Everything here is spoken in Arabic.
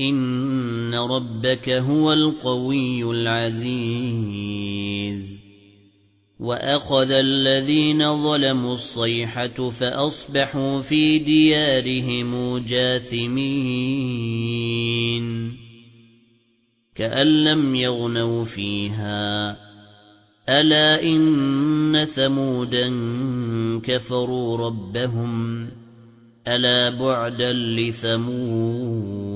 إِنَّ رَبَّكَ هُوَ الْقَوِيُّ الْعَزِيزُ وَأَخَذَ الَّذِينَ ظَلَمُوا الصَّيْحَةُ فَأَصْبَحُوا فِي دِيَارِهِمْ جَاثِمِينَ كَأَن لَّمْ يَغْنَوْا فِيهَا أَلَا إِنَّ ثَمُودًا كَفَرُوا رَبَّهُمْ أَلَا بُعْدًا لِثَمُودَ